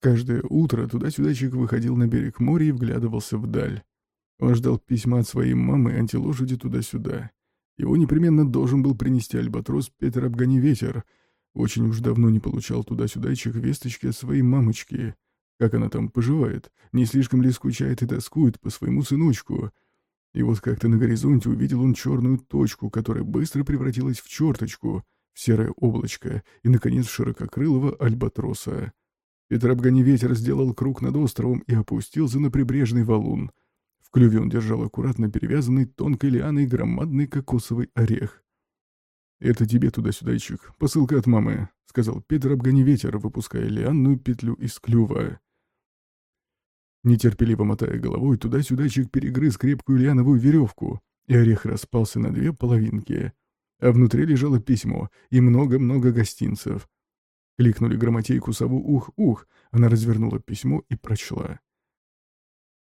Каждое утро туда-сюдачик выходил на берег моря и вглядывался вдаль. Он ждал письма от своей мамы антилошади туда-сюда. Его непременно должен был принести альбатрос Петр Обгони Ветер. Очень уж давно не получал туда-сюдайчик весточки от своей мамочки. Как она там поживает? Не слишком ли скучает и тоскует по своему сыночку? И вот как-то на горизонте увидел он черную точку, которая быстро превратилась в черточку, в серое облачко и, наконец, в ширококрылого альбатроса. Обгони Ветер сделал круг над островом и опустился на прибрежный валун — в клюве он держал аккуратно перевязанный тонкой лианой громадный кокосовый орех. «Это тебе туда-сюдайчик, посылка от мамы», — сказал Петр, ветер, выпуская лианную петлю из клюва. Нетерпеливо мотая головой, туда-сюдайчик перегрыз крепкую лиановую веревку, и орех распался на две половинки. А внутри лежало письмо и много-много гостинцев. Кликнули грамотейку сову «Ух-ух», она развернула письмо и прочла.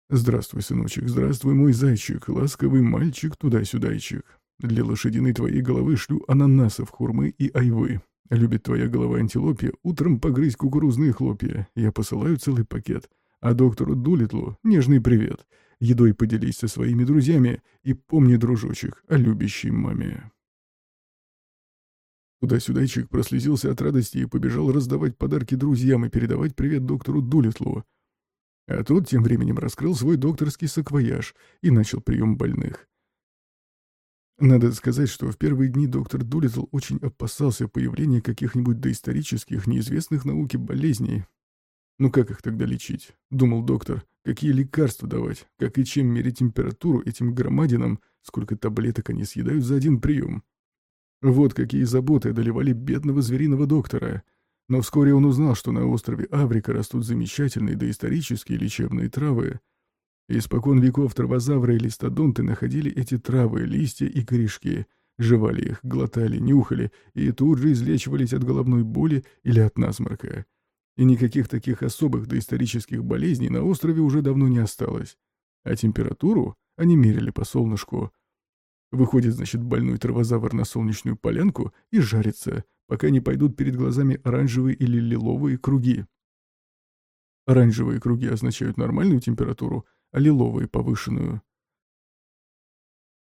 «Здравствуй, сыночек, здравствуй, мой зайчик, ласковый мальчик туда-сюдайчик. Для лошадиной твоей головы шлю ананасов, хурмы и айвы. Любит твоя голова антилопия, утром погрызть кукурузные хлопья. Я посылаю целый пакет. А доктору Дулитлу нежный привет. Едой поделись со своими друзьями и помни, дружочек, о любящей маме». Туда-сюдайчик прослезился от радости и побежал раздавать подарки друзьям и передавать привет доктору Дулитлу. А тот тем временем раскрыл свой докторский саквояж и начал прием больных. Надо сказать, что в первые дни доктор Дулитл очень опасался появления каких-нибудь доисторических, неизвестных науке болезней. Ну как их тогда лечить? Думал доктор. Какие лекарства давать? Как и чем мерить температуру этим громадинам? Сколько таблеток они съедают за один прием? Вот какие заботы одолевали бедного звериного доктора. Но вскоре он узнал, что на острове Аврика растут замечательные доисторические лечебные травы. Испокон веков травозавры и листодонты находили эти травы, листья и корешки, жевали их, глотали, нюхали и тут же излечивались от головной боли или от насморка. И никаких таких особых доисторических болезней на острове уже давно не осталось. А температуру они мерили по солнышку. Выходит, значит, больной травозавр на солнечную полянку и жарится, пока не пойдут перед глазами оранжевые или лиловые круги. Оранжевые круги означают нормальную температуру, а лиловые — повышенную.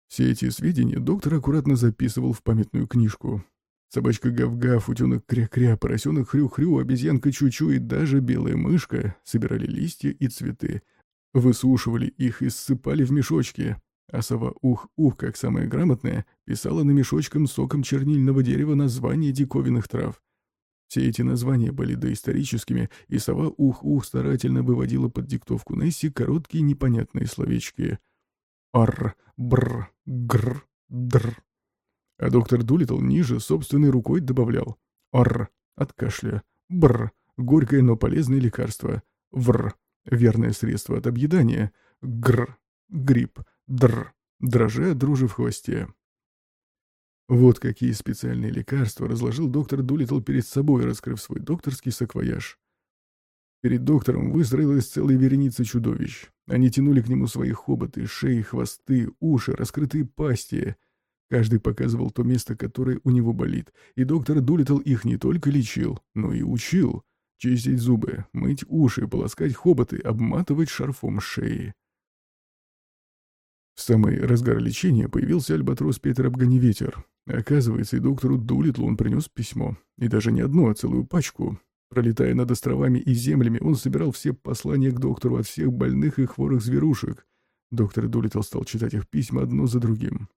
Все эти сведения доктор аккуратно записывал в памятную книжку. Собачка гав-гав, утенок кря-кря, поросенок хрю-хрю, обезьянка чу-чу и даже белая мышка собирали листья и цветы, высушивали их и ссыпали в мешочки, а сова Ух-Ух, как самая грамотная, писала на мешочком соком чернильного дерева названия диковинных трав. Все эти названия были доисторическими, и сова Ух-Ух старательно выводила под диктовку Несси короткие непонятные словечки. Ар, бр, гр, др. А доктор Дулитл ниже собственной рукой добавлял Ар от кашля, бр горькое, но полезное лекарство, вр верное средство от объедания, гр грипп, Др. Дрожа, дружи в хвосте. Вот какие специальные лекарства разложил доктор Дулитл перед собой, раскрыв свой докторский саквояж. Перед доктором выстроилась целая вереница чудовищ. Они тянули к нему свои хоботы, шеи, хвосты, уши, раскрытые пасти. Каждый показывал то место, которое у него болит, и доктор Дулитл их не только лечил, но и учил. Чистить зубы, мыть уши, полоскать хоботы, обматывать шарфом шеи. В самый разгар лечения появился альбатрос Петр Обгоневетер. Оказывается, и доктору Дулитлу он принес письмо. И даже не одно, а целую пачку. Пролетая над островами и землями, он собирал все послания к доктору от всех больных и хворых зверушек. Доктор Дулитл стал читать их письма одно за другим.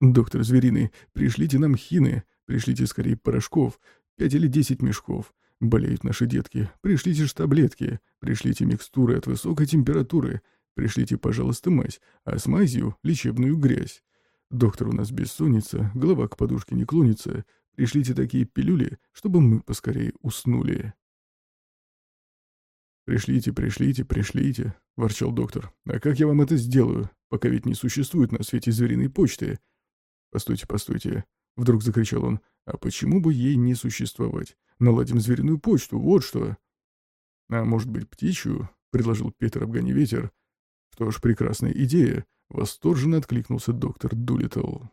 «Доктор Звериный, пришлите нам хины, пришлите скорее порошков, пять или десять мешков. Болеют наши детки, пришлите ж таблетки, пришлите микстуры от высокой температуры, Пришлите, пожалуйста, мазь, а с мазью — лечебную грязь. Доктор у нас бессонница, голова к подушке не клонится. Пришлите такие пилюли, чтобы мы поскорее уснули». «Пришлите, пришлите, пришлите», — ворчал доктор. «А как я вам это сделаю, пока ведь не существует на свете звериной почты?» «Постойте, постойте», — вдруг закричал он. «А почему бы ей не существовать? Наладим звериную почту, вот что!» «А может быть, птичью?» — предложил Петр Обгони Ветер. «Что ж, прекрасная идея!» — восторженно откликнулся доктор Дулиттл.